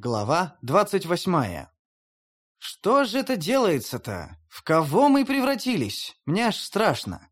Глава двадцать восьмая. Что же это делается-то? В кого мы превратились? Мне аж страшно.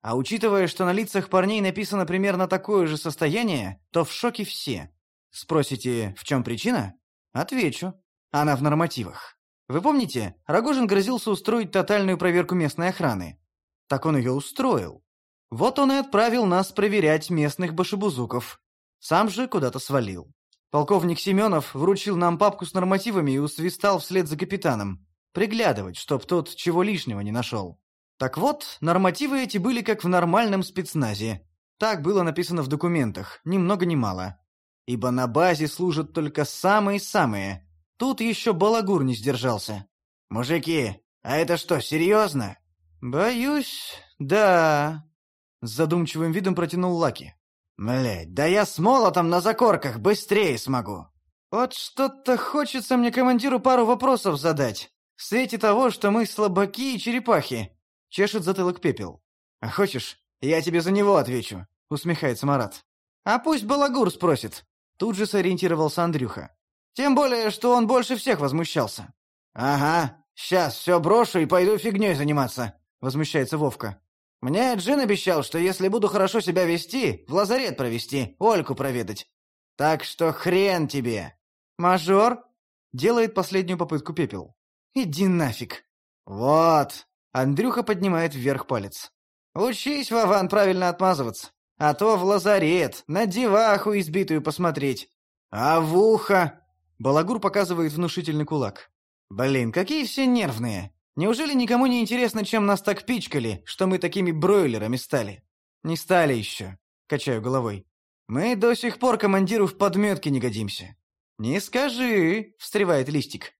А учитывая, что на лицах парней написано примерно такое же состояние, то в шоке все. Спросите, в чем причина? Отвечу. Она в нормативах. Вы помните, Рогожин грозился устроить тотальную проверку местной охраны? Так он ее устроил. Вот он и отправил нас проверять местных башебузуков. Сам же куда-то свалил. Полковник Семенов вручил нам папку с нормативами и усвистал вслед за капитаном. Приглядывать, чтоб тот чего лишнего не нашел. Так вот, нормативы эти были как в нормальном спецназе. Так было написано в документах, ни много ни мало. Ибо на базе служат только самые-самые. Тут еще балагур не сдержался. «Мужики, а это что, серьезно?» «Боюсь, да», — с задумчивым видом протянул Лаки. Блять, да я с молотом на закорках быстрее смогу. Вот что-то хочется мне командиру пару вопросов задать. В свете того, что мы слабаки и черепахи. Чешет затылок пепел. А хочешь, я тебе за него отвечу, усмехается Марат. А пусть Балагур спросит. Тут же сориентировался Андрюха. Тем более, что он больше всех возмущался. Ага, сейчас все брошу и пойду фигней заниматься, возмущается Вовка. Мне Джин обещал, что если буду хорошо себя вести, в лазарет провести, Ольку проведать. Так что хрен тебе. Мажор делает последнюю попытку пепел. Иди нафиг. Вот. Андрюха поднимает вверх палец. Учись, Вован, правильно отмазываться. А то в лазарет, на деваху избитую посмотреть. А в ухо... Балагур показывает внушительный кулак. Блин, какие все нервные. Неужели никому не интересно, чем нас так пичкали, что мы такими бройлерами стали? Не стали еще, качаю головой. Мы до сих пор командиру в подметке не годимся. Не скажи, встревает листик.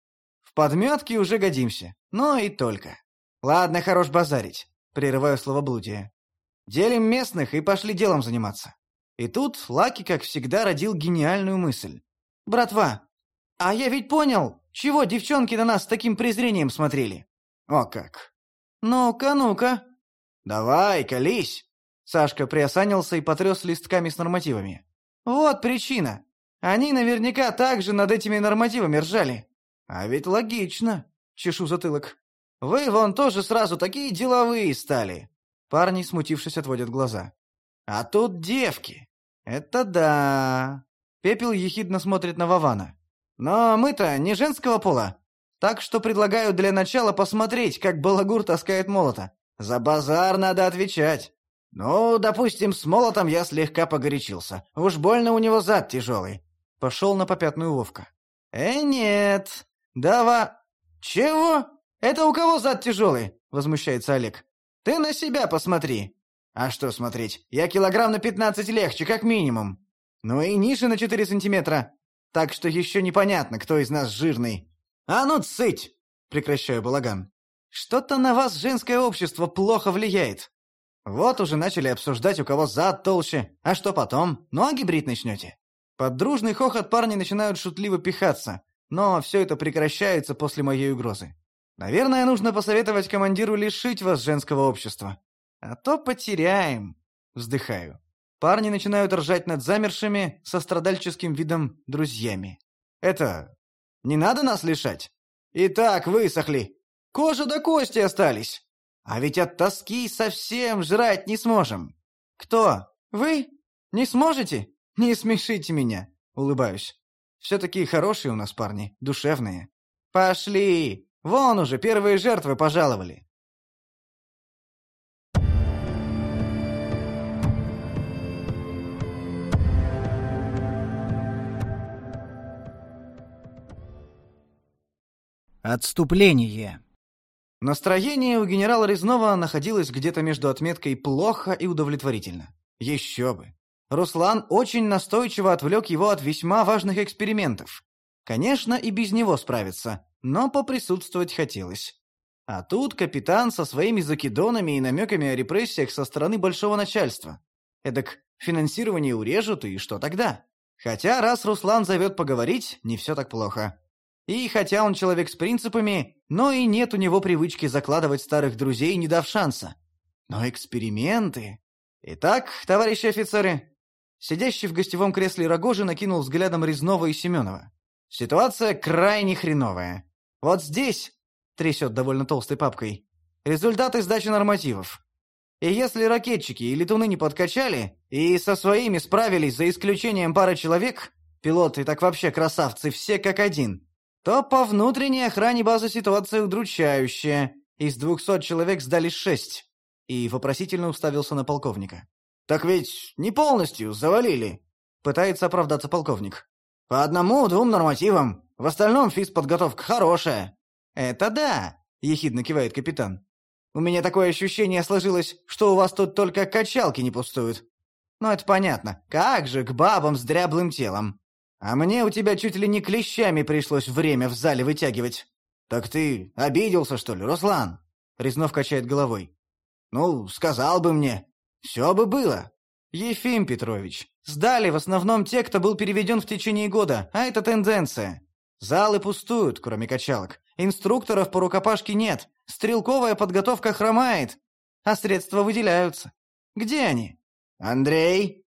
В подметке уже годимся, но и только. Ладно, хорош базарить, прерываю словоблудие. Делим местных и пошли делом заниматься. И тут Лаки, как всегда, родил гениальную мысль. «Братва, а я ведь понял, чего девчонки на нас с таким презрением смотрели. «О как!» «Ну-ка, ну-ка!» «Давай, колись!» Сашка приосанился и потряс листками с нормативами. «Вот причина. Они наверняка также над этими нормативами ржали. А ведь логично!» Чешу затылок. «Вы вон тоже сразу такие деловые стали!» Парни, смутившись, отводят глаза. «А тут девки! Это да!» Пепел ехидно смотрит на Вована. «Но мы-то не женского пола. Так что предлагаю для начала посмотреть, как балагур таскает молота. За базар надо отвечать. Ну, допустим, с молотом я слегка погорячился. Уж больно у него зад тяжелый. Пошел на попятную Вовка. Э, нет. Дава... Чего? Это у кого зад тяжелый? Возмущается Олег. Ты на себя посмотри. А что смотреть? Я килограмм на пятнадцать легче, как минимум. Ну и ниже на четыре сантиметра. Так что еще непонятно, кто из нас жирный. «А ну, цыть!» — прекращаю балаган. «Что-то на вас женское общество плохо влияет. Вот уже начали обсуждать, у кого зад толще. А что потом? Ноги брить начнете?» Под дружный хохот парни начинают шутливо пихаться, но все это прекращается после моей угрозы. Наверное, нужно посоветовать командиру лишить вас женского общества. А то потеряем. Вздыхаю. Парни начинают ржать над замершими, со страдальческим видом друзьями. Это... Не надо нас лишать. И так высохли. Кожа до кости остались. А ведь от тоски совсем жрать не сможем. Кто? Вы? Не сможете? Не смешите меня. Улыбаюсь. Все такие хорошие у нас парни, душевные. Пошли. Вон уже первые жертвы пожаловали. Отступление. Настроение у генерала Резнова находилось где-то между отметкой «плохо» и «удовлетворительно». Еще бы. Руслан очень настойчиво отвлек его от весьма важных экспериментов. Конечно, и без него справиться, но поприсутствовать хотелось. А тут капитан со своими закидонами и намеками о репрессиях со стороны большого начальства. Эдак финансирование урежут, и что тогда? Хотя раз Руслан зовет поговорить, не все так плохо. И хотя он человек с принципами, но и нет у него привычки закладывать старых друзей, не дав шанса. Но эксперименты... Итак, товарищи офицеры, сидящий в гостевом кресле Рогожин накинул взглядом Резнова и Семенова. Ситуация крайне хреновая. Вот здесь, трясет довольно толстой папкой, результаты сдачи нормативов. И если ракетчики и летуны не подкачали, и со своими справились за исключением пары человек, пилоты так вообще красавцы, все как один, то по внутренней охране базы ситуация удручающая. Из двухсот человек сдали шесть. И вопросительно уставился на полковника. «Так ведь не полностью завалили», — пытается оправдаться полковник. «По одному-двум нормативам. В остальном физподготовка хорошая». «Это да», — ехидно кивает капитан. У меня такое ощущение сложилось, что у вас тут только качалки не пустуют. Ну, это понятно. Как же к бабам с дряблым телом? А мне у тебя чуть ли не клещами пришлось время в зале вытягивать. Так ты обиделся, что ли, Руслан? Резнов качает головой. Ну, сказал бы мне. Все бы было. Ефим Петрович, сдали в основном те, кто был переведен в течение года, а это тенденция. Залы пустуют, кроме качалок. Инструкторов по рукопашке нет. Стрелковая подготовка хромает. А средства выделяются. Где они? Андрей?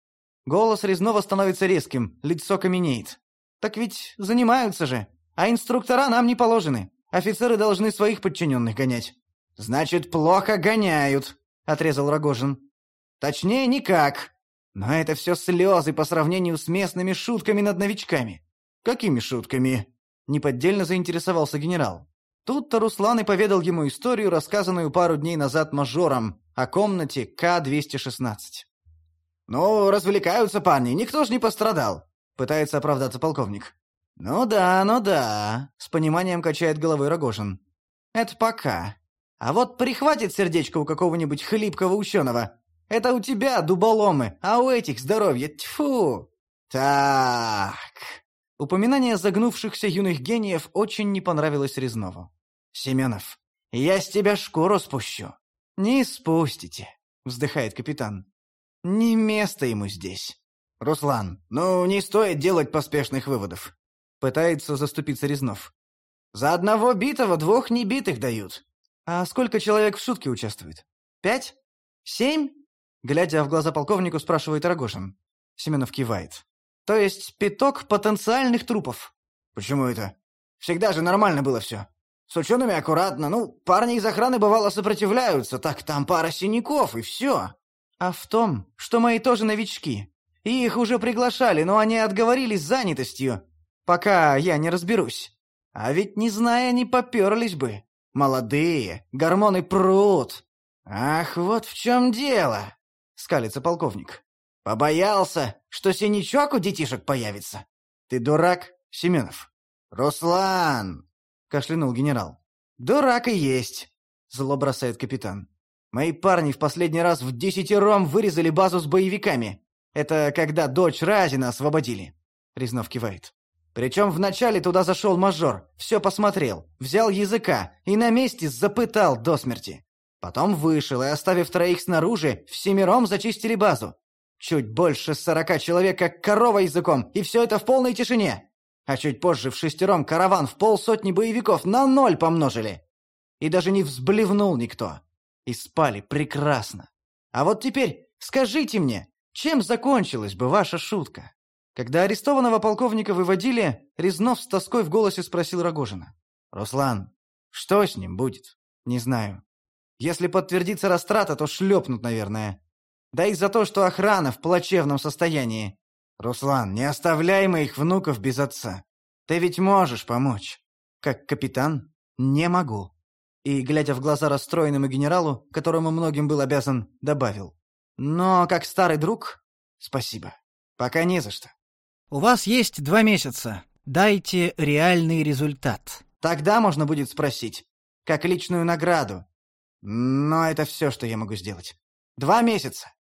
Голос Резнова становится резким, лицо каменеет. Так ведь занимаются же. А инструктора нам не положены. Офицеры должны своих подчиненных гонять. Значит, плохо гоняют, отрезал Рогожин. Точнее, никак. Но это все слезы по сравнению с местными шутками над новичками. Какими шутками? Неподдельно заинтересовался генерал. Тут-то Руслан и поведал ему историю, рассказанную пару дней назад мажором, о комнате К-216. «Ну, развлекаются парни, никто ж не пострадал», — пытается оправдаться полковник. «Ну да, ну да», — с пониманием качает головой Рогожин. «Это пока. А вот прихватит сердечко у какого-нибудь хлипкого ученого. Это у тебя дуболомы, а у этих здоровье, тьфу!» «Так...» Упоминание загнувшихся юных гениев очень не понравилось Резнову. «Семенов, я с тебя шкуру спущу». «Не спустите», — вздыхает капитан. «Не место ему здесь». «Руслан, ну не стоит делать поспешных выводов», — пытается заступиться Резнов. «За одного битого двух небитых дают». «А сколько человек в сутки участвует? Пять? Семь?» Глядя в глаза полковнику, спрашивает Рогожин. Семенов кивает. То есть пяток потенциальных трупов. Почему это? Всегда же нормально было все. С учеными аккуратно. Ну, парни из охраны бывало сопротивляются. Так там пара синяков и все. А в том, что мои тоже новички. Их уже приглашали, но они отговорились занятостью. Пока я не разберусь. А ведь, не зная, они поперлись бы. Молодые, гормоны прут. Ах, вот в чем дело, скалится полковник. Побоялся, что синячок у детишек появится. Ты дурак, Семенов? Руслан! Кашлянул генерал. Дурак и есть, зло бросает капитан. Мои парни в последний раз в десятером вырезали базу с боевиками. Это когда дочь Разина освободили. Резнов кивает. Причем вначале туда зашел мажор, все посмотрел, взял языка и на месте запытал до смерти. Потом вышел и, оставив троих снаружи, всемиром зачистили базу. Чуть больше сорока человек, как корова языком, и все это в полной тишине. А чуть позже в шестером караван в полсотни боевиков на ноль помножили. И даже не взблевнул никто. И спали прекрасно. А вот теперь скажите мне, чем закончилась бы ваша шутка? Когда арестованного полковника выводили, Резнов с тоской в голосе спросил Рогожина. «Руслан, что с ним будет?» «Не знаю. Если подтвердится растрата, то шлепнут, наверное. Да и за то, что охрана в плачевном состоянии. Руслан, не оставляй моих внуков без отца. Ты ведь можешь помочь. Как капитан, не могу. И, глядя в глаза расстроенному генералу, которому многим был обязан, добавил. Но, как старый друг, спасибо. Пока не за что. У вас есть два месяца. Дайте реальный результат. Тогда можно будет спросить. Как личную награду. Но это все, что я могу сделать. Два месяца.